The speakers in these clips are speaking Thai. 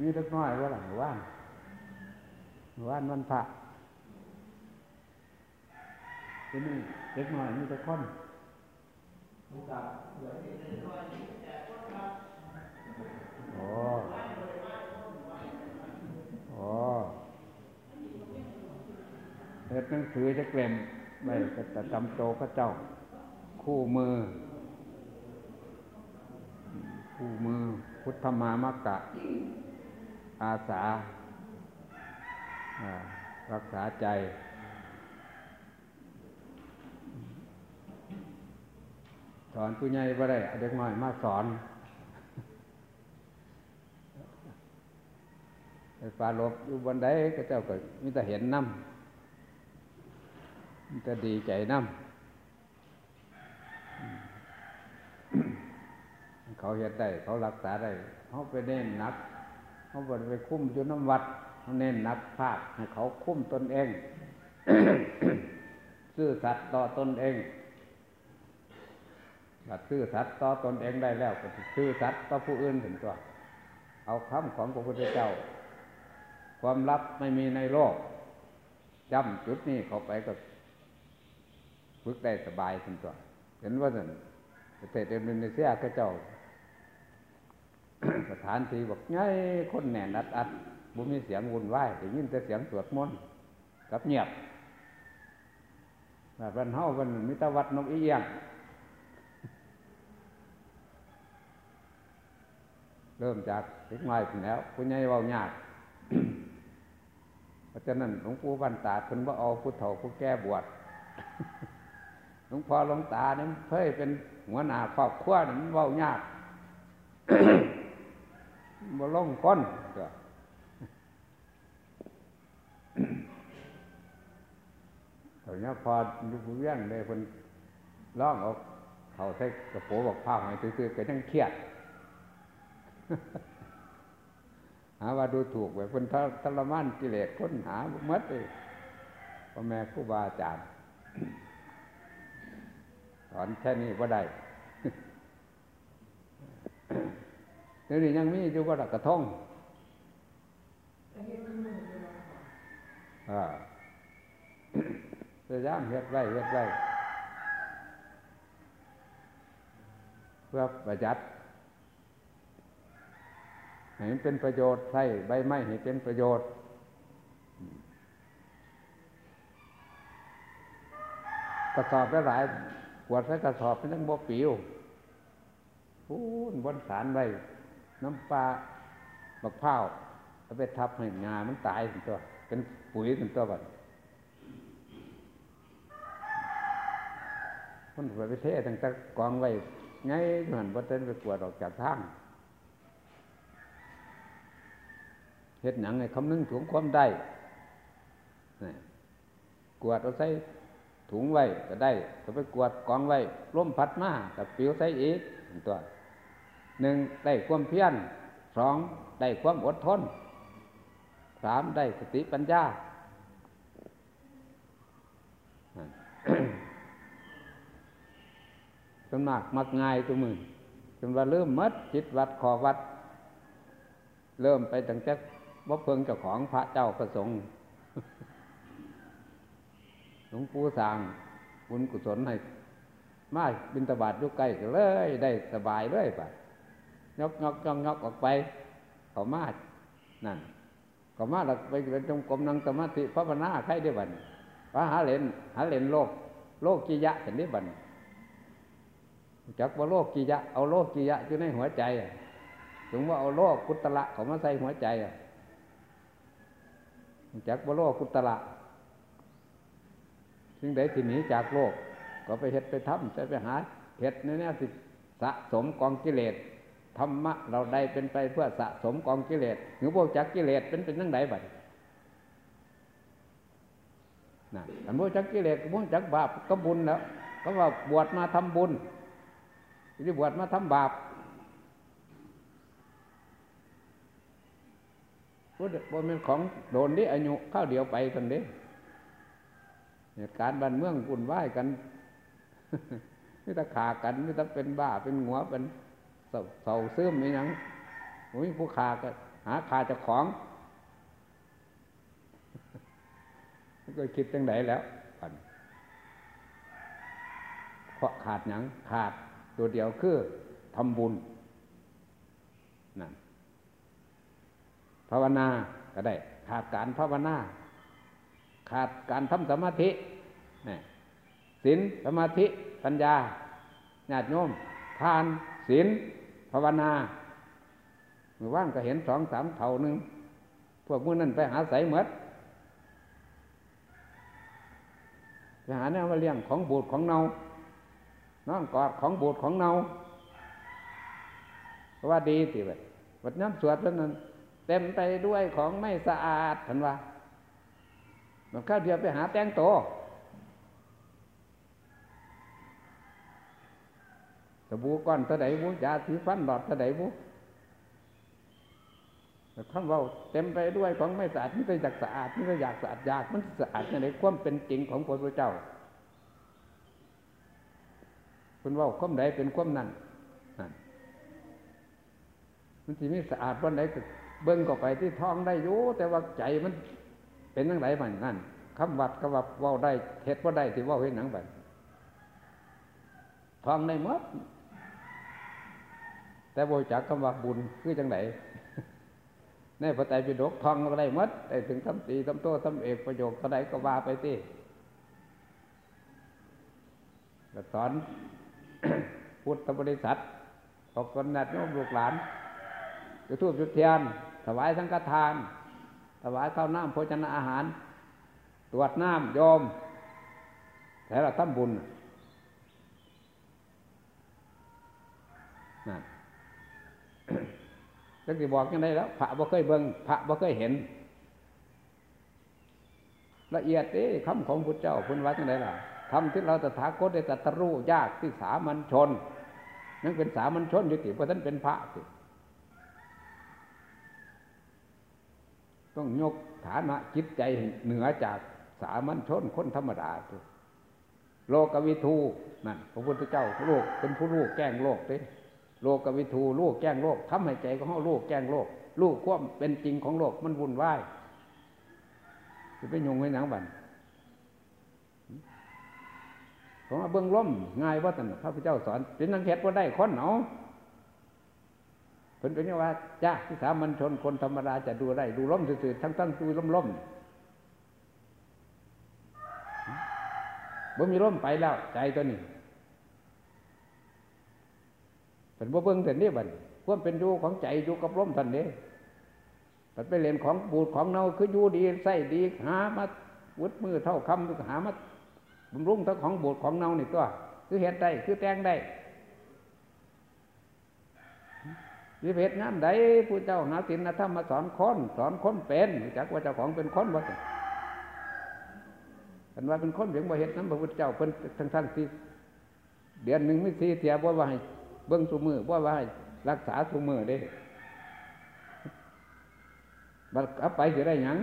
มีเล็กน้อยว่าหลังว่านว่านวันพระที่นี่เล็กน้อยมีแต่คนโอ้โอ้เฮ็ดหนังสือจะเกลมไม่จะจำโตพระเจ้า คู่มือ คู่มือ พุทธมามกะ อาสารักษาใจสอนผู้ใหญ่บ่ได้เด็กน้อยมาสอนไฟฟ้าลบอยู่บนใดก็เจ้าก็มีแต่เห็นน้ำมีแต่ดีใจน้ำเขาเห็นได้ เขารักษาได้เขาไปเน้นนัก เขาบไปคุ้มจุน้ำวัดเขาเน้นนักภาคให้เขาคุ้มตนเอง ซื่อสัตย์ต่อตนเองบัดซื่อสัตย์ต่อตนเองได้แล้วก็ซื่อสัตย์ต่อผู้อื่นถึงตัว เอาคำของพระพุทธเจ้า ความลับไม่มีในโลกจำจุดนี้เขาไปก็ฝึกได้สบายถึงตัว เห็นว่าสันประเทศอินโดนีเซียก็เจ้า สถานที่บอกง่ายคนแน่นอัดอัดบุมีเสียงวุ่นวายแต่ยินแต่เสียงสวดมนต์กับเงียบแบบวันเฮาวันมิตรวัดนกอีเอียงเริ่มจากเล็กน้อยถึงแล้วผู้ใหญ่เบายากเพราะฉะนั้นหลวงปู่บรรตาคนว่าเอาผู้เฒ่าผู้แก่บวชหลวงพ่อหลวงตาเนี่ยเพ่ยเป็นหัวหน้าครอบครัวนี่มันเบายาก บ่ล่องก้อนก็ตอนนี้พอยุบเวียงเลยคนร้องออกเขาใส่กระโปรงบอกผ้าหอยตื้อๆก็ยังเครียดหาว่าดูถูกแบบคนทรมานกิเลสค้นหามัดเลยพ่อแม่ครูบาอาจารย์สอนแค่นี้ก็ได้ เดี๋ยวนี้ยังมีอยู่ก็ดักกระทงอ่าพยายามเฮ็ดไว้เฮ็ดไว้เพื่อประหยัดให้มันเป็นประโยชน์ใส่ใบไม้ให้เป็นประโยชน์กระสอบหลายขวดใส่กระสอบเป็นทั้งบ่ปิวพูนบนสารไว้ น้ำปลาบักเผาเอาไปทับให้งามันตายถึงตัวเป็นปุ๋ยถึงตัวบัดคนไปเทศตั้งแต่กองไว้ไงหันบัดเต้นไปกวดออกจากทางเฮ็ดหนังไงคำนึงถุงความได้กวดเอาใส่ถุงไว้ก็ได้ก็ไปกวดกองไว้ร่มพัดมากับปิวใส่อีกตัว หนึ่งได้ความเพียรสองได้ความอดทนสามได้สติปัญญาจนมากมักง่ายตัวมือจนว่าเริ่มมัดจิตวัดขอวัด เริ่มไปตั้งแต่บ่เพิงเจ้าของพระเจ้าประสงค์หลวงปู่สางบุญกุศลให้มาบินตบาทยุกไกลเลยได้สบายเลยไป ยกยกยกยกออกไปเขามานั่นเขามาเราไปเป็นจงกรมนั่งสมาธิพระบนาใครได้บันพระหาเลนหาเลนโลก โลกกิยะเห็นได้บันจักว่าโลกกิยะ เอาโลกกิยะอยู่ในหัวใจถึงว่าเอาโลกกุตละเขามาใส่หัวใจอะจากบโลกกุตละซึ่งใดที่หนีจากโลก ก็ไปเห็ดไปทำไปหาเห็ดในนี้สิสะสมกองกิเลส ธรรมะเราได้เป็นไปเพื่อสะสมกองกิเลสหรือพวกจักกิเลสเป็นเป็นนั่งไหนบัดนั่นอันพวกจักกิเลสพวกจักบาปก็บุญแล้วก็ว่าบวชมาทำบุญที่บวชมาทำบาปพุทธบนเป็นของโดนนี้อายุข้าวเดียวไปกันเด้เหตุการณ์บ้านเมืองกุ่นไหวกันไม่ต้องขากันไม่ต้องเป็นบ้าเป็นหัวเป็น เสาซึมไม่ยังโอ้ยผู้ขาก็หาขาจะของก็คิดตั้งไหนแล้วเพราะขาดหยังขาดตัวเดียวคือทำบุญนั่นภาวนาก็ได้ ขาดการภาวนา ขาดการทำสมาธินี่ศีลสมาธิปัญญาญาติโยมทานศีล ภาวนาเมื่อว่างก็เห็นสองสามเท่านึง พวกมือนั่นไปหาใสเหมดไปหาแนวมาเลี้ยงของบูดของเนาน้องกอดของบูดของเนาว่าดีสิแบบวัดน้ำสวดแล้วนั้น เต็มไปด้วยของไม่สะอาดทันว่ามันข้าเดียวไปหาแตงโต บู่ก้อนตะไดบุยาสีฟันหลอดตะไดบุแต่ท่าว่าเต็มไปด้วยของไม่สะอาดไม่ได้อยากสะอาดไม่ได้อยากสะอาดอยากมันสะอาดในความเป็นจริงของพระพุทธเจ้าคุณว่าความใดเป็นความนั้นนั่นมันที่ไม่สะอาดวันไหนก็เบิ้งก็ไปที่ท้องได้อยู่แต่ว่าใจมันเป็นยังไงมันนั่นคำวัดก็ว่าว่าได้เท็ดว่าได้ที่ว่าเห็นหนังไปท้องได้มด แต่บริจาคคำว่าบุญคือจังไหนในพระไตรปิฎกทองก็ได้มดได้ถึงทำตีทำโตทำเอกประโยคก็ได้ก็ว่าไปที่สอนพุทธบริษัทออกคนนัดโยมลูกหลานจุดทูบจุดเทียน ถวายสังฆทาน ถวายข้าวน้ำโภชนาอาหาร ตรวจน้ำโยมแต่เราตั้มบุญนั่น จังสิบอกยังไงแล้วพระบ่เคยเบิ่งพระบ่เคยเห็น ละเอียดเอ้คำของพุทธเจ้าพุทธวัดยังไงล่ะทำที่เราตถาคตได้ตรัสรู้ยากที่สามัญชนนั่นเป็นสามัญชนอยู่ติเพราะท่านเป็นพระสิต้องยกฐานะจิตใจเหนือจากสามัญชนคนธรรมดาสิโลกวิทูนั่นพระพุทธเจ้าโลกเป็นผู้ลูกแก้งโลกเด้ โลกวิทูลูกแก้งโลกทำให้ใจของเขาลูกแก้งโลก ลูกควบเป็นจริงของโลกมันวุ่นวายจะไปยงไว้หนังบันผมว่าเบื้องล้มง่ายว่าแต่พระพุทธเจ้าสอนเป็นนังเฮ็ดว่าได้คนเนาะเป็นเป็นว่าจ้าที่สามัญชนคนธรรมดาจะดูได้ดูล้มสื่อทั้งทั้งดูล้มล้มบ่มีล้มไปแล้วใจตัวนี้ เป็นบ่เบิ้งแต่นี่บัดควมเป็นอยู่ของใจอยู่กับล้มท่านนี้มันไปเล่นของบูดของเน่าคืออยู่ดีใส่ดีหามาวุดมือเท่าคำหามาบำรุงทั้งของบูดของเน่านี่ตัว คือเห็ดได้คือแตงได้วิเพศงานใดผู้เจ้าหาศิลธรรมมาสอนค้นสอนค้นเป็นจักว่าเจ้าของเป็นค้นบ่กันว่าเป็นค้นเพียงบ่เห็ดนั้นพระพุทธเจ้าเป็นทั้งทั้งที่เดือนหนึ่งไม่สี่เทียบว่าให้ เบิ้งสุมือว่าให้รักษาสุมือได้บัดเอาไปจะได้ยัง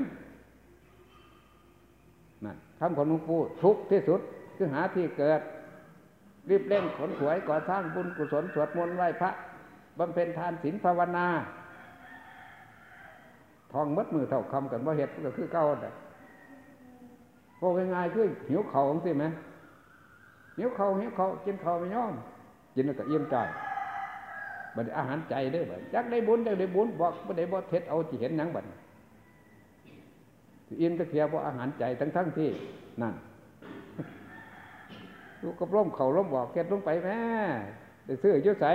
นั่นคำของหลวงปู่ทุกที่สุดคือหาที่เกิด รีบเร่งขนขวยก่อสร้างบุญกุศลสวดมนต์ไหว้พระบำเพ็ญทานศีลภาวนาทองมัดมือเท่าคำกันว่าเหตุก็คือเก้าแต่พวกง่ายๆคือหิวเข่าของสิไหมหิวเข่าหิวเข่ากินเข่าไม่ย่อม กินแล้วก็เอี่ยมใจบัดอาหารใจได้บัดจักได้บุญจักได้บุญบอกบัดได้บอกเท็จเอาที่เห็นหนังบัดอิ่มตะเคียบว่าอาหารใจทั้งทั้งที่นั่นลูกกระร่มเข่าร่มบอกเก็ดลงไปแม่ได้ซื้อเยอะใส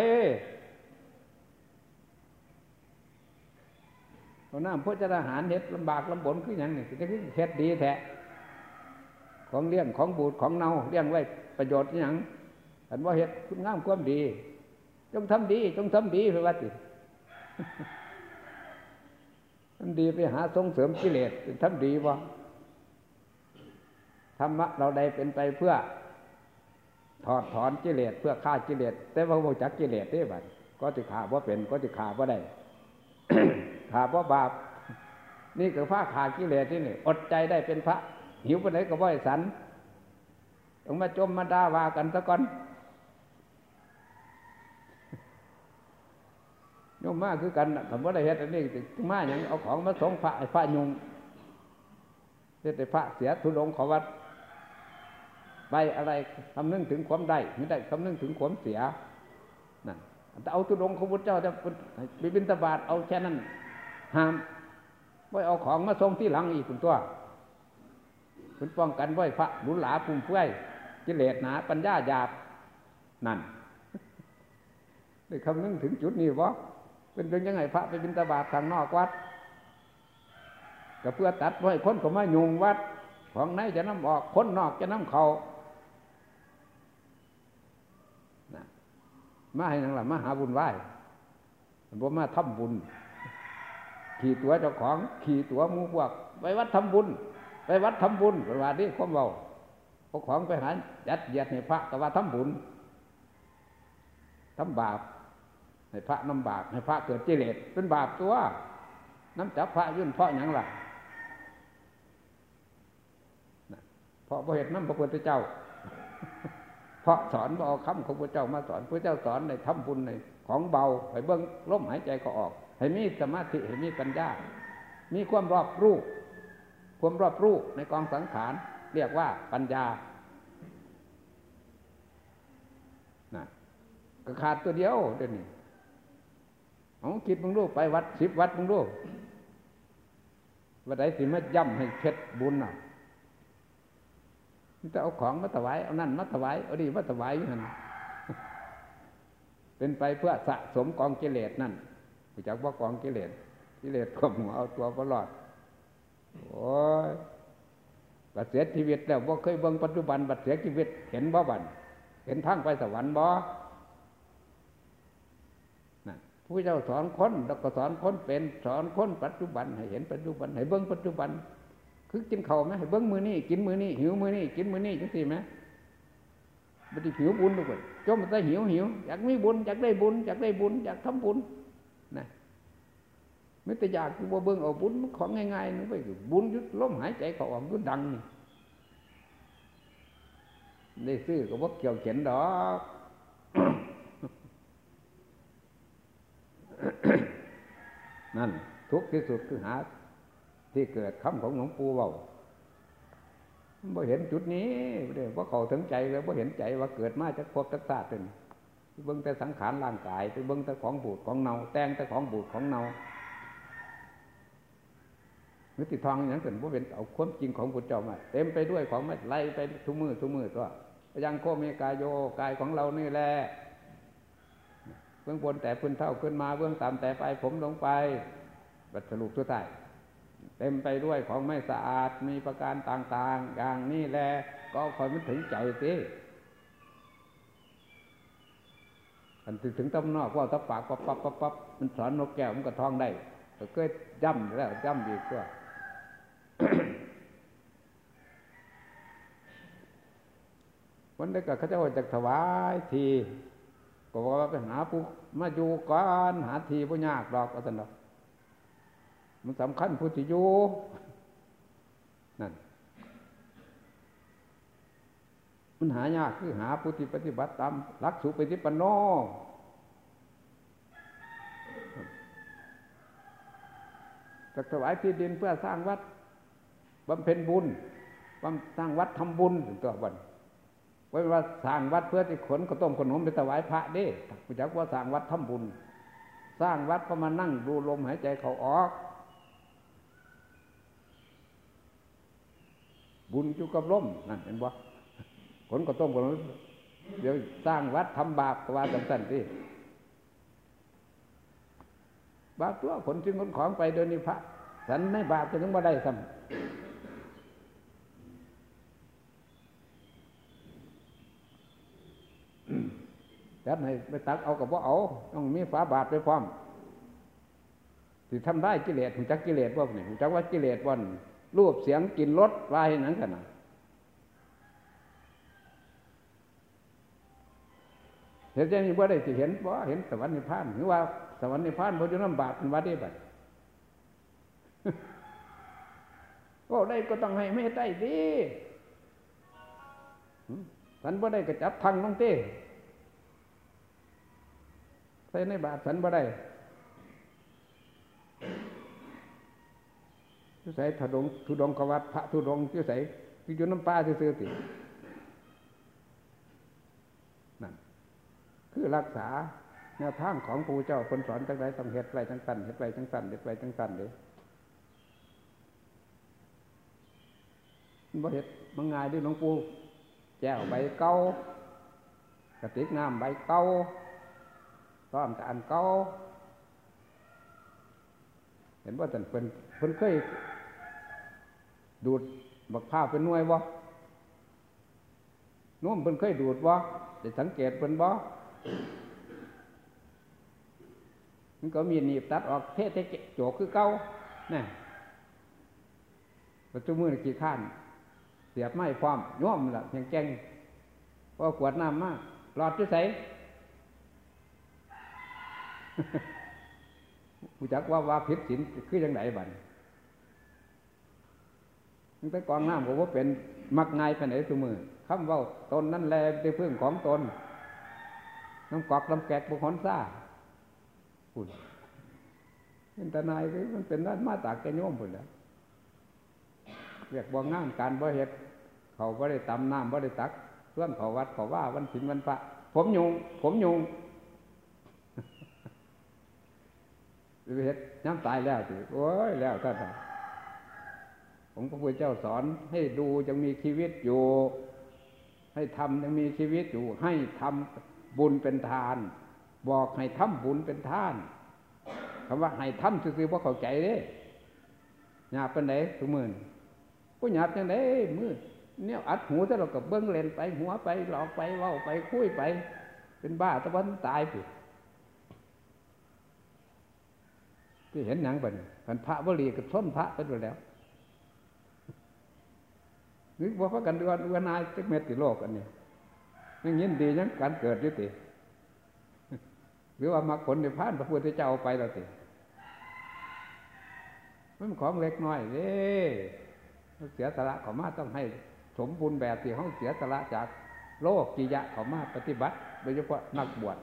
เอาน้ำพจะอาหารเห็ดลำบากลำบนคืออย่างนี้จะคือเห็ดดีแท้ของเลี้ยงของบูดของเนาเลี้ยงไว้ประโยชน์อย่าง อันว่าเห็ดคุณงามความดี จงทำดี จงทำดีไปวัดสิทำดีไปหาส่งเสริมกิเลสทำดีวะธรรมะเราได้เป็นไปเพื่อ ถอดถอนกิเลสเพื่อฆ่ากิเลสแต่ว่าโมจักกิเลสได้บัดก็จะขาว่าเป็นก็จะขาว่าได้ขาว่าบาป นี่คือพระขากิเลสที่นี่อดใจได้เป็นพระ หิวไปไหนก็บ่อยสันต้องมาจมมาด่าว่ากันซะก่อน ยมมาคือกันคำว่าได้เฮ็ดอันนี้มาอย่างเอาของมาส่งพระไอ้พระยุงเฮ็ดไอ้พระเสียทุลงขอวัดไปอะไรคำนึงถึงความได้ไม่ได้คำนึงถึงความเสียนั่นแต่เอาทุลงของพุทธเจ้าจะไปบินตบาทเอาแค่นั้นห้ามไว้เอาของมาส่งที่หลังอีกคุณตัวคุณป้องกันไว้พระหลุหลาปุ่มเฟื่อยกิเลสหนาปัญญาหยาบนั่นได้คำนึงถึงจุดนี้วะ เป็นเป็นยังไงพระไปบินตบาททางนอกวัดก็เพื่อตัดไว้คนก็มายุงวัด ของไหนจะน้ำออกคนนอกจะน้ำเขามาให้นังหละมาหาบุญไหว้บ่มาทำบุญ ขี่ตัวเจ้าของขี่ตัวมูพวก ไปวัดทำบุญ ไปวัดทำบุญเวลานี้ความเบาพวกของไปหาจัดเยียดให้พระก็ว่าทำบุญทำบาป ให้พระน้ำบาปให้พระเกิดจิเลสเป็นบาปตัว น้ำจับพระยื่นเพราะอย่างไรเพราะเหตุน้ำพระพุทธเจ้า เพราะสอนเอาคำของพระเจ้ามาสอนพระเจ้าสอนในทำบุญในของเบาให้เบิ้งล้มหายใจก็ออก ให้มีสมาธิให้มีปัญญา มีความรอบรู้ความรอบรู้ในกองสังขารเรียกว่าปัญญานะก็ขาดตัวเดียวเดี๋ยวนี้ เอาคิดมึงรู้ไปวัดสิบวัดมึงรู้วัดไหนสิมาย่ำให้เพชรบุญอะจะเอาของมาถวายเอานั่นมาถวายเอาดีมาถวายอยู่หันเป็นไปเพื่อสะสมกองกิเลสนั่นรู้จักว่ากองกิเลสกิเลสข่มหัวเอาตัวประหลอดโอ้ยบัดเสียชีวิตแล้วว่าเคยเบิ่งปัจจุบันบัดเสียชีวิต เห็นบ่บันเห็นทางไปสวรรค์บ่ ผู้เจ้าสอนคนแล้วก็สอนคนเป็นสอนคนปัจจุบัน ให้เห็นปัจจุบันให้เบิ้งปัจจุบัน คือกินเข่าไหมให้เบิ้งมือนี่กินมือนี่หิวมือนี่กินมือนี่จังสิไหมมันจะหิวบุญด้วยจมมันจะหิวหิวอยากมีบุญอยากได้บุญอยากได้บุญอยากทำบุญนะไม่แต่อยากคือว่าเบิ้งเอาบุญของง่ายๆนึกไปบุญยุดล้มหายใจเขาออกยุดดังนี่ได้ซื้อก็ว่เกี่ยวเขียนดอก นั่น ทุกที่สุดคือหา ที่เกิดคำของหลวงปู่เบาบ่เห็นจุดนี้เดี๋ยวว่าเขาถึงใจเลยว่าเห็นใจว่าเกิดมาจากพบจากศาตร์เป็นเบิ้งแต่สังขารร่างกายไปเบิ้งแต่ของบูดของเนาแต่งแต่ของบูดของเนามิติทองอย่างเกิดว่าเป็นเอาความจริงของพุทธเจ้ามาเต็มไปด้วยของไม่ไล่ไปทุมือทุมือตัวยังโคเมกายโยกายของเรานี่แหละ เบื้องบนแต่พื้นเท่าขึ้นมาเบื้องต่ำแต่ไปผมลงไปบัดสรุปสุดท้ายเต็มไปด้วยของไม่สะอาดมีประการต่างๆ อย่างนี้แหละก็คอยมันถึงใจสิอันถึงตำนอกว่าตะปากปั๊บปั๊บปั๊บปั๊บมันสอนนกแก้วมันก็ท้องได้ก็เกิดย่ำแล้วย่ำอีกก็วันนี้ก็เขาจะว่าจะถวายที ก็ว่าไปหาผู้มาอยู่ก่อนหาทีผู้ยากดอกก็สนอกมันสำคัญผู้ที่อยู่นั่นมันหายากคือหาผู้ที่ปฏิบัติตามรักสุปฏิปันโนจะถวายที่ดินเพื่อสร้างวัดบำเพ็ญบุญบำสร้างวัดทำบุญถึงตัววัน ไว้ว่าสร้างวัดเพื่อที่ขนข้าวต้มขนมไปถวายพระเด้ผู้จักว่าสร้างวัดทำบุญ สร้างวัดก็มานั่งดูลมหายใจเขาออก บุญจุกับลมนั่นเห็นบ่ขนข้าวต้มขนมเดี๋ยวสร้างวัดทำบาปก็ว่าสั้นๆที่บาปตัวขนจึงขนของไปโดยนิพระสันไม่บาปจะถึงมาได้ซ้ำ จัดให้ไปตักเอากับว่าเอาต้องมีฝาบาทไปพร้อมสิทำได้กิเลสหูจักกิเลสพวกนี้หูจักว่ากิเลสวันรูปเสียงกินรสวายนั้นกันนะเห็นใจนี้ว่าได้สิเห็นว่าเห็นสวรรค์นิพพานหรือว่าสวรรค์นิพพานพอจะน้ำบาปเป็นวัดได้บัดก็ได้ก็ต้องให้ไม่ได้ดิสันบ่าได้ก็จับทังน้องเต้ ใส่ในบาทฉันบ่ได้ที่ใส่ถดงถุดงกวัดพระถุดงที่ใส่อยู่น้ำปลาซื้อตินั่นคือรักษาแนวทางของครูเจ้าคนสอนจังไรต้องเหตุไปจังสันเหตุไปจังสันเหตุไปจังสันเลยบ่เห็ดมังงายด้วยหลวงปู่แจ้วใบเก้ากระติกน้ำใบเก้า ต้อมตอันเก้าเห็นว่าแต่เป็นเพิ่นเคยดูดบักผ้าเป็นน่วยบ่นุ่มเพิ่นเคยดูดบ่ได้สังเกตเพิ่นบ่มันก็มีหนีบตัดออกเทศเทโจกคือเก้านี่ปัจจุบันกี่ข้าน เสียบไม้ความย่อมละยังแจ้งพอกวดน้ำมากหลอดจะใส ผู้จักว่าว่าพิษสินคือยังไงบันมันไปกองน้ำผมว่าเป็นมักง่ายไปไหนตัวมือคำว่าตนนั่นแหลเป็นเพื่อนของตนน้ำกอกน้ำแกกบุคคลซ่าปุ่นเป็นตนายมันเป็นด้านมาตากแกโยมปุ่นแล้วเรียกบ่งงานการบ่เฮ็ดเขาบ่ได้ตำน้ำบ่ได้ตักเพื่อนเขาวัดเขาว่าวันศิลวันพระผมยุงผมยุง เฮ็ดน้ำตายแล้วสิโอ้ยแล้วท่านผมพระพุทธเจ้าสอนให้ดูยังมีชีวิตอยู่ ให้ทำยังมีชีวิตอยู่ ให้ทำบุญเป็นทาน บอกให้ทำบุญเป็นทานคำว่าให้ทำซื่อๆว่าเข้าใจเด้หยาบเป็นไหนทุกมื่นผู้หยาบยังไงมือเนี่ยอัดหูถ้าเรากับเบิ้งเลนไปหัวไปหลอกไปเว้าไปคุยไป เป็นบ้าตะวันตายไป ที่เห็นหนังบันพันพระบรีกับส้นพระไปด้วยแล้วนึกว่าพระกันดวนวนายจักเม็ดติโลกอันนี้ยังยินดียังการเกิดยุติหรือว่ามาผลในพานพระพุทธเจ้าไปแล้วติมันของเล็กน้อยเด้เสียสละขอมาต้องให้สมบูรณ์แบบที่เขาเสียสละจากโลกกิยะขอมาปฏิบัติ โดยเฉพาะนักบวช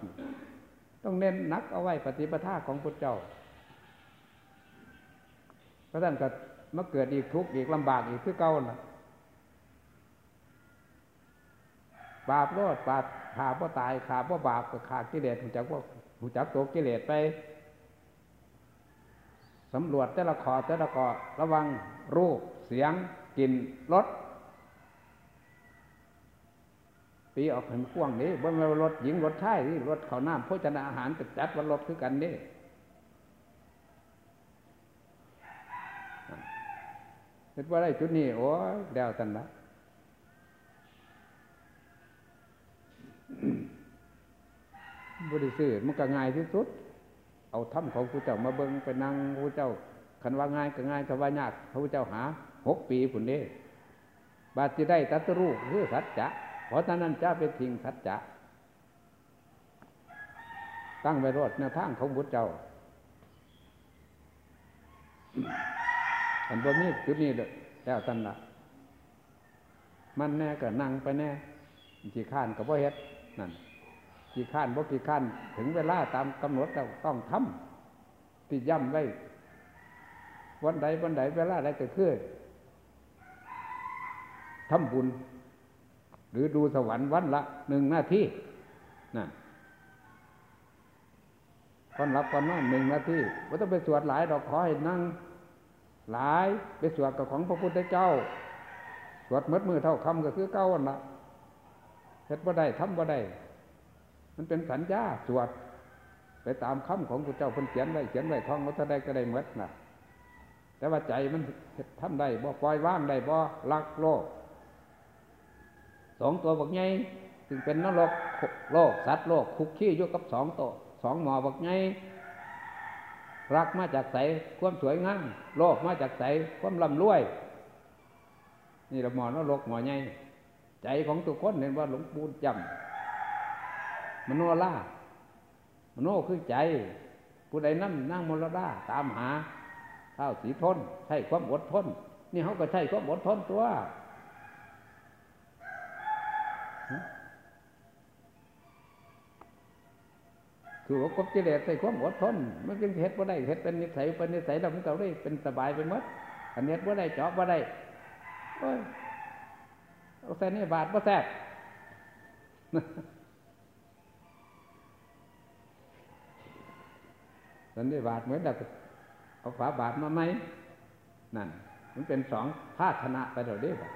ต้องเน้นนักเอาไว้ปฏิปทาของพระเจ้า พราะท่านก็มาเกิดอีกทุกข์อีกลำบากอีกคือเก่าน่ะบาปโลดบาปขาพ่ตายขาพ่บาปก็ขาดกิเลสหูจักว่าหูจักตัวกิเลสไปสำรวจแต่ละขอแต่ละขอระวังรูปเสียงกลิ่นรสปีออกเห็นกว้างนี้บนรถหญิงรถชายนี่รถเขาน้ำโภชนาอาหารจะจัดวันรถคือกันนี่ เห็นว่าได้จุดนี้โอ้ยเดวตันละบริสุทธิ์มันก็ง่ายที่สุด เอาถ้ำของพระเจ้ามาเบิ้งไปนั่งพระเจ้าคันว่าง่ายก็ง่ายคันว่ายากพระเจ้าหาหกปีผุนเด้บาดจะได้ตัตรูคือสัจจะเพราะฉะนั้นจะเป็นทิ้งสัจจะตั้งไว้รอดแนวทางของพระเจ้า อันบ่มีจุดนี้แล้วตันละมันแน่ก็นั่งไปแน่ขี้ข้านกับว่าเฮ็ดนั่นขี้ข้านบ่ขี้ข้านถึงเวลาตามกำหนดเราต้องทำที่ย่ำไว้วันใดวันใดเวลาใดก็คือทำบุญ หรือดูสวรรค์วันละหนึ่งนาทีนั่นก่อนรับก่อนนอนหนึ่งนาทีว่าต้องไปสวดหลายดอกขอให้นั่ง หลายไปสวดกับของพระพุทธเจ้า สวดมืดมือเท่าคำก็คือเก้าวันละเฮ็ดบ่ได้ทำบ่ได้ มันเป็นสัญญาสวด ไปตามคำของพระเจ้าเพิ่นเขียนไว้เขียนไว้ท่องว่าถ้าได้ก็ได้เมดนะแต่ว่าใจมันทำได้บ่ปล่อยว่างได้บ่ลักโลกสองตัวบักไงถึงเป็นนรกโลกสัตว์โลกคุกขี้ยู่กับสองตัวสองหมอบักไง รักมาจากใสความสวยงามโลกมาจากใสความลำรวย นี่เราหมอนรกหมอไงใจของทุกคนเห็นว่าหลวงปู่จำมโนล่ามโนคือใจ ผู้ใดนั่งนั่งมรดาตามหาข้าวสีทนใช่ความอดทน นี่เขาก็ใช่ความอดทนตัว คือว่ากบกิเลสใส่ความอดทน มันจึงเห็ดบ่ได้เห็ดเป็นนิสัยเป็นนิสัยเราไม่เก่าได้เป็นสบายไปหมดอันเน็ดบ่ได้เจาะบ่ได้โอ้ยเอาใส่ในบาทบ่าแซ่บสันนิบาตเหมือนแบบเอาฝาบาทมาไหมนั่น มันเป็นสองภาชนะไปเดี๋ยวนี้บ่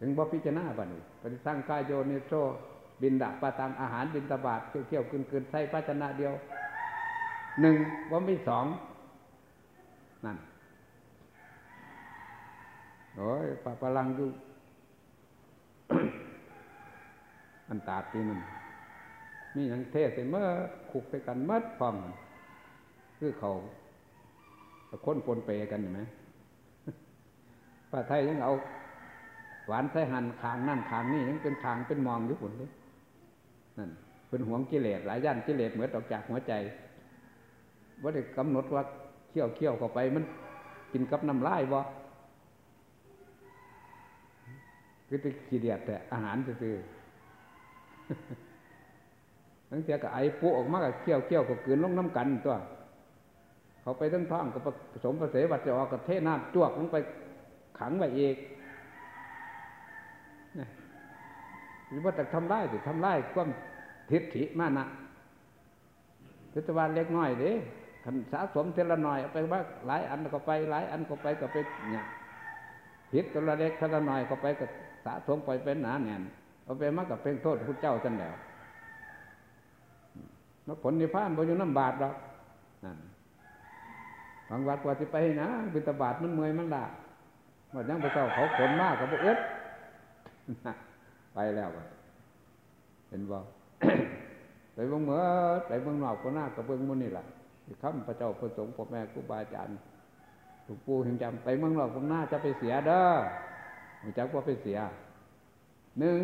ถึงบ่พิจารณาบ่นี่ปฏิสังกายโยนิโซ บินดาปาตังอาหารบินตบาทเที่ยวๆกินใส่ภาชนะเดียวหนึ่งว่าไม่สองนั่นโอ้ยปะพลังอยู่อันตาปีนั่นมีอย่างเทศเมื่อขุกไปกันมัดพร้อมกันคือเขาค้นปนเปกันเห็นไหมป้าไทยยังเอา หวานใส่หันคางนั่นคางนี่ยังเป็นคางเป็นมองอยู่ผลเลย นั่นเป็นห่วงกิเลสหลายย่านกิเลสเหมือนออกจากหัวใจว่าได้กำหนดว่าเคี่ยวเคี่ยวเข้าไปมันกินกับน้ำลายบ่คือจะขี้เดียดแต่อาหารซื่อทั้งเสียกับไอ้ปุออกมากับเคี่ยวเคี่ยวกับกืนลงน้ำกันตัว เขาไปทั้งท้องกับผสมผสมวัดจะออกกับเทน้ำจวกลงไปขังไว้เองหรือว่าจะทำได้หรือทำได้ก็ ทิฏฐิมานะทิฏฐิวานเล็กน้อยเด้ขันสะสมเทละหน่อยเอาไปว่าหลายอันก็ไปหลายอันก็ไปก็ไปเนี่ยผิดตัวละเล็กทละหน่อยก็ไปก็สะสมไปเป็นหนาแน่นเอาไปมากกับเป็นโทษพระเจ้าจันแล้วแล้วผลนิพพานบ่อยู่น้ำบาดหรอกนั่นบางวัดกว่าจะไปนะบิณฑบาตมันเมื่อยมันละว่ายังไปเจ้าเขาขนมากกับพวกเอ็ดไปแล้วเห็นบ่ ไปเบิ่งเหมือไปเบิ่งนอกก็น่ากับเบิ่งมุนี่แหละคำพระเจ้าพระสงฆ์พ่อแม่ครูบาอาจารย์หลวงปู่ถึงจำไปเมืองนอกผมน่าจะไปเสียเด้อหจักว่าไปเสียหนึ่ง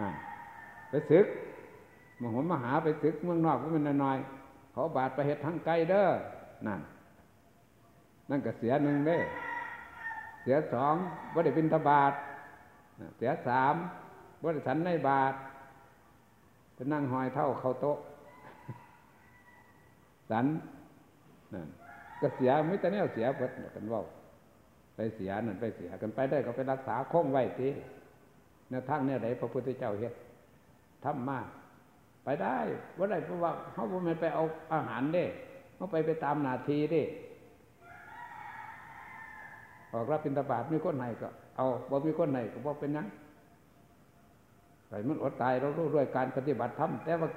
นั่นไปศึกมหมหาไปศึกเมืองนอกก็เป็นน้อยๆเขาบาดไปเหตุทั้งไกลเด้อนั่นนั่นก็เสียหนึ่งเด้เสียสองว่าได้บินทบาทเสียสาม ว่าได้ฉันในบาทจะนั่งหอยเท่าเขาโต๊ะ สันนั่นก็เสียไม่แต่แนวเสียเพิดกันว่าไปเสียนั่นไปเสียกันไปได้ก็ไปรักษาคงไว้ทีแนวทางเนี่ยไหนพระพุทธเจ้าเฮ็ดทำมาไปได้ว่าได้เพราะว่าเขาบ่ไม่ไปเอาอาหารเด้เขาไปไปตามนาทีเด้ออกรับบิณฑบาตมีคนไหนก็ เอาบ่มีคนไหนก็บ่เป็นยัง ไปมันอดตายเรารู้ด้วยการปฏิบัติธรรมแต่ว่า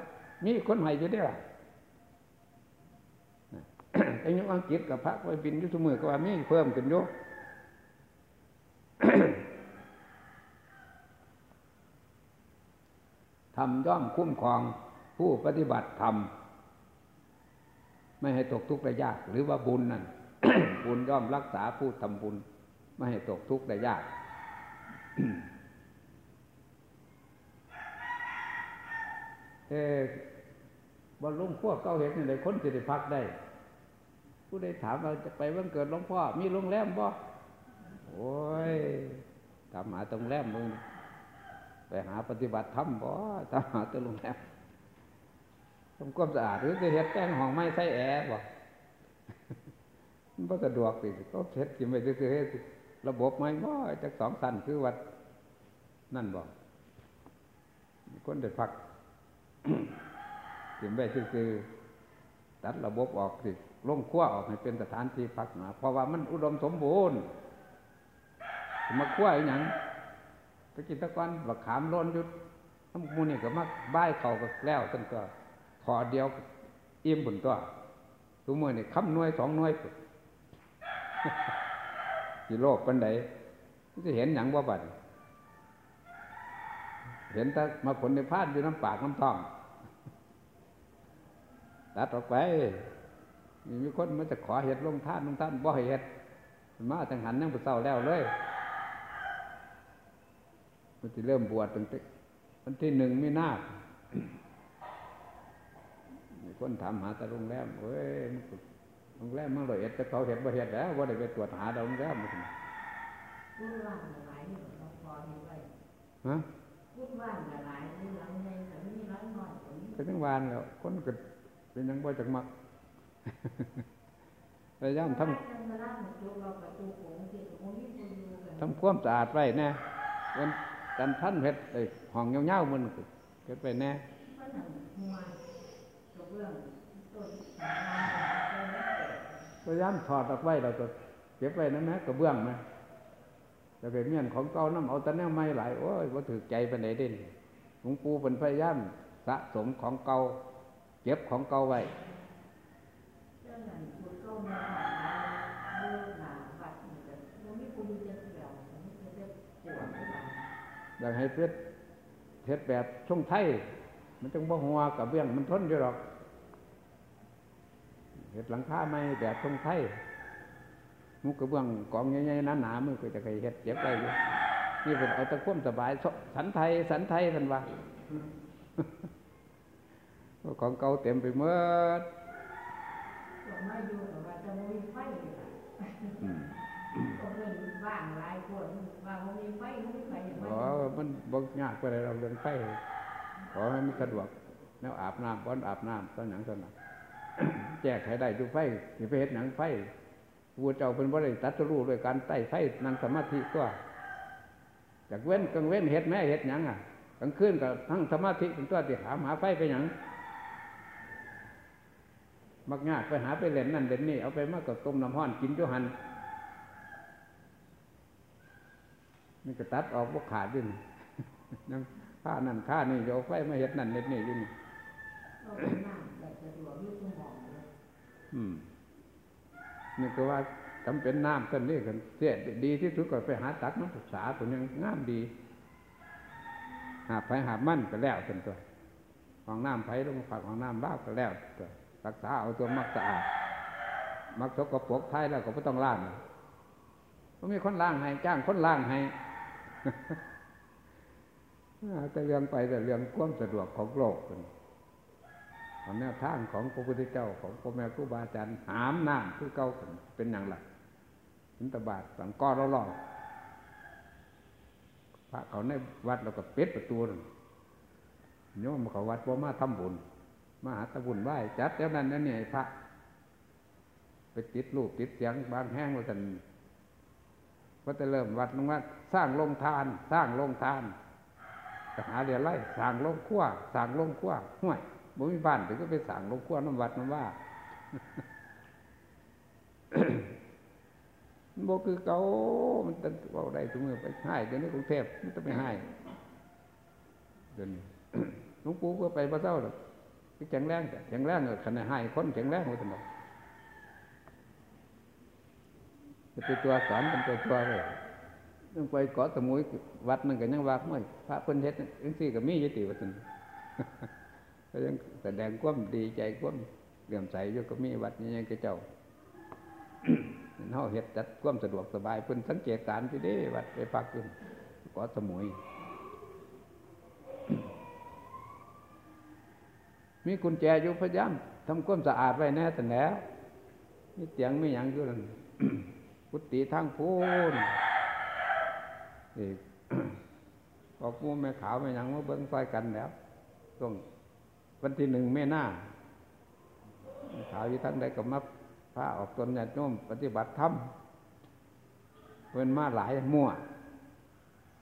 มีคนไหนอยู่ได้ล่ะไอ้ยุอังกฤษกับพระไปบินยุทธมือก็ว่ามีเพิ่มขึ้นยู่ทำย่อมคุ้มครองผู้ปฏิบัติธรรมไม่ให้ตกทุกข์ได้ยาก หรือว่าบุญนั่นบุญย่อมรักษาผู้ทำบุญ ไม่ให้ตกทุกข์ได้ยาก เออบอลลุงขั้วเก้าเห็นในคนจะได้พักได้ ผู้ใดถามเราจะไปวันเกิดหลวงพ่อ มีโรงแรมบ่โอ้ยตามหาตรงแรมมึงไปหาปฏิบัติธรรมบ่ตามหาตัวโรงแรมทำความสะอาดหรือจะเห็ดแป้งห้องไม้ใส่แอร์บ่มันก็สะดวกสิก็เห็ดกินไปซื้อๆระบบไม้บ่จากสองสันคือวัดนั่นบ่คนเด็ดพัก กินไปซื้อตัดระบบออกสิล่งขั้วออกให้เป็นสถานที่พักนะเพราะว่ามันอุดมสมบูรณ์มาขั้วอย่างตะกินตะกอนบักขามล้นยุดน้ำมูนี่ก็มักบ้ายเข่าก็แล้วตั้งก็ขอเดียวอิ่มบุญตัวตัวมือนี่คำน้อยสองน้อยสิโลกปันใดจะเห็นอย่างว่าบัด เห็นแต่มาผลในพาดอยู่น้ำปากน้ำท้องตัดออกไปมีคนมันจะขอเห็ดลงท่านลงท่านบ่ให้เห็ดมาจังหันนั่งไปเศร้าแล้วเลย มันจะเริ่มบวชตั้งแต่วันที่หนึ่งไม่น่ามีคนถามหาแต่โรงแรมเว้ยโรงแรมมันเลยเอ็ดแต่เขาเห็ดบ่เห็ดแล้วว่าได้ไปตรวจหาโรงแรมมันพูดว่างหลายนี่เราพอเห็นไว้ฮะ พูดว่างหลายนี่หลังในแต่ไม่มีร้อยหน่อยตรงนี้ก็ทั้งวานแล้วคนก็เป็นยังบ่จักมักพยายามทำเวลามันจุกเราประตูโขงสิโขงนี่คนอยู่กันทำความสะอาดไว้แน่วันกันท่านเฮ็ดไอ้ห้องเงาๆมันเฮ็ดไปแน่มันหนังหัวกระเบื้องต้นสาราต้นเล็กพยายามถอดออกไว้เราก็เก็บไว้นะแม่กระเบื้องนะ แต่เป็นเมียนของเก่าน้ำเอาต่แนวใหม่หลายโอ้ยว่าถือใจไปไหนเด่นหลวงปู่เป็นพยายามสะสมของเก่าเก็บของเก่าไว้อยากให้เพชรเพชรแบบช่องไทย มันจังบ่หัวกับเบื้องมันทนอยู่หรอกเฮ็ดหลังคาไม่แบบช่องไทย มุกกระเบื้องกองใหญ่ๆหนาๆมือก็จะเคยเฮ็ดเก็บไว้อยู่นี่เป็นเอาแตะคว่ำสบายสสันไทย สันไทยกันว่าของเก่าเต็มไปหมดดอกไม้อยู่แต่ว่าจะไม่มีไฟเลยล่ะอืมก็เพิ่นว่างหลายคนว่าบ่มีไฟบ่มีไฟอย่างอ๋อมันบ่ยากไปเลยเราเรื่องไฟขอให้มันสะดวกแนวอาบน้ำบ่อนอาบน้ำตอนหนังตอนนั้นแจกให้ได้ดูไฟสิไปเฮ็ดหนังไฟ ผู้เจ้าเป็นบ่ได้ตัดสู้ด้วยการใต้ไฟนั่งสมาธิตัวจากเว้นกลางเว้นเฮ็ดแม่เฮ็ดหยังอะกลางคืนก็ทั้งสมาธิเป็นตัวที่หาหาไฟไปหยังมักยากไปหาไปเล่นนั่นเล่นนี่เอาไปมากกับต้มน้ำห้อนกินจุหันนี่ก็ตัดออกว่าขาดดิ้นนั่งข้านั่นข้านี่จะเอาไฟมาเฮ็ดนั่นเฮ็ดนี่อยู่นี่เราเป็นน้ำแต่สะดวกอยู่สมอง นี่ก็ว่าจำเป็นน้ำต้นนี้กันเสียดีที่สุดก็ไปหาตักน้ำศึกษาตัวยังงามดี หาไปหาบมั่นก็แล้วเป็นตัวของน้ำไผ่ลงฝากของน้ำบ้าก็แล้วตัวรักษาเอาตัวมักสะอาดมักสกปรกไทยแล้วก็ไม่ต้องล้างก็มีคนล้างให้จ้างคนล้างให้แต่เรื่องไปแต่เรื่องความสะดวกของโลกเป็น แนวทางของพระพุทธเจ้าของพ่อแม่ครูบาอาจารย์หามน้ำคือเก่าขึ้นเป็นอย่างไรอินตบาทสังกอรล่อพระเขาในวัดเราก็เปิดประตูนั่นโยมเขาวัดว่ามาทำบุญมาหาตะบุญไหว้จัดแล้วนั้นนั่นเนี่ยพระ ไปติดรูปติดเสียงบางแห้งว่ากันก็จะเริ่มวัดลงว่าสร้างโรงทาน สร้างโรงทานหาเรียนไล่สร้างโรงขั้วสร้างโรงขั้วห้วย บ่มีบ้านถึงก็ไปสร้างโรงขั้วน้ำวัดน้ำว่าบ่คือเก่ามันต้งเอาได้ทุกมือไปให้เดี๋ยวนี้กรุงเทพมันต้องไปให้เดี๋ยวนี้หลวงปู่ก็ไปบ่เจ้าหรอกไปแข็งแรงแต่แข็งแรงเออขนาดให้คนแข็งแรงเลยตลอดจะเป็นตัวสอนเป็นตัวตัวเลยต้องไปเกาะสมุยวัดมันก็ยังว่าไม่พระเพิ่นเฮ็ดจังซี่ก็มีอยู่ติว่าซั่น ก็ยังแสดงความดีใจความเลื่อมใสอยู่ก็มีวัดนี้ยังก็เจ้าเฮาเฮ็ดจัดความสะดวกสบายเพิ่นสังเกตการณ์ที่ด้วัดไปพักอยู่เกาะสมุย มีกุญแจอยู่พยายามทำความสะอาดไว้แน่แต่แล้วมีเตียงมีหยังอยู่นั่นกุฏิทางพูนอีกออกมูแม่ขาวแม่หยังมาเบิ้งไฟกันแล้วช่วง วันที่หนึ่งแม่หน้าแม่าวอยู่ทั้งใดก็มาพาออกตนญาติโยมปฏิบัติธรรมเพิ่นมาหลายมั่ว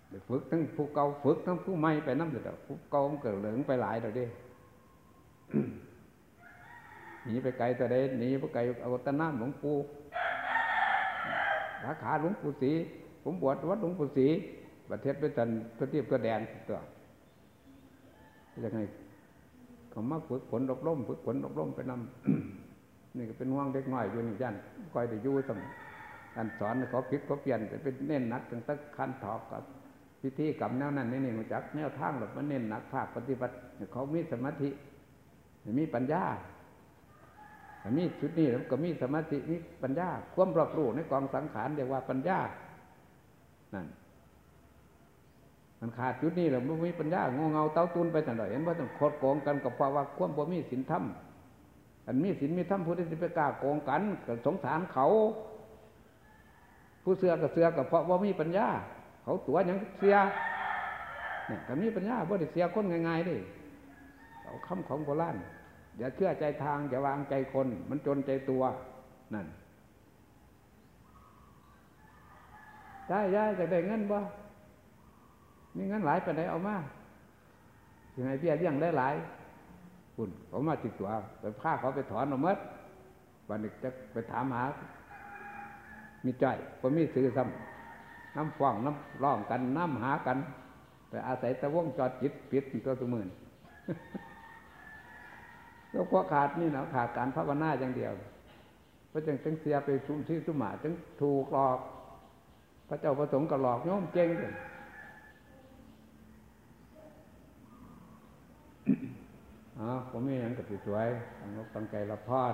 ไปฝึกทั้งผู้เก่าฝึกทั้งผู้ใหม่ไปน้ำเดือดผู้เก่ามันเกิดเหลืองไปหลายเดี๋ยวดิหนีไปไกลแต่ใดหนีไปไกลเอาตะน้ำหลวงปู่สาขาหลวงปู่ศรีผมบวชวัดหลวงปู่ศรีประเทศเป็นสันตัวเทียบตัวแดนตัวยังไง มาฝึกฝนอบรมฝึกฝนอบรมไปนำนี่ก็เป็นห่วงเด็กน้อยอยู่นี่ยันคอยได้ยู่สมการสอนเขาพลิกเขาเปลี่ยนไปเป็นเน้นหนักตั้งแต่ขั้นถอกกับพิธีกรรมแนวนั้นนี่นี่มาจากแนวทางหลบมันเน้นหนักภาคปฏิบัติเขามีสมาธิมีปัญญาอันนี้ชุดนี้แล้วก็มีสมาธิมีปัญญา ความรอบรู้ในกองสังขารเรียกว่าปัญญานั่น มันขาดจุดนี้เราไม่มีปัญญาโง่เงาเต้าตุนไปแต่ไหนเห็นว่าต้องคดโกงกันกับภาวะควบบ่มีศิลธรรมอันมีศิลมีธรรมผู้ที่ไปกล้าโกงกันกับสงสารเขา ผู้เสือกับเสือกับเพราะว่ามีปัญญา เขาตัวยังเสียเนี่ยกับมีปัญญาบ่ได้เสียคนง่ายๆดิเอาคำของโบราณอย่าเชื่อใจทางอย่าวางใจคน มันจนใจตัวนั่นได้ได้จะได้เงินบ่ มีเงินหลายไปไหนเอามาถึงไอ้เบี้ยเลี้ยงได้หลายคุณเขามาติดตัวไปพาเขาไปถอนเอาเมดวันนี้จะไปถามหา มีใจก็มีซื้อซ้ำน้ำฟ้องน้ำร้องกันน้ำหากัน ไปอาศัยตะวงจอดจิตปิดตัวสมื่นแล้วพอขาดนี่นะขาดการภาวนาอย่างเดียวเพราะจึงจึงเสียไปสุ่มที่สุ่มหมาจึงถูกหลอก พระเจ้าประสงค์ก็หลอกโยมเจงเลย อ๋อผมมีอย่างกับสวยตั้งอกตั้งใจละพร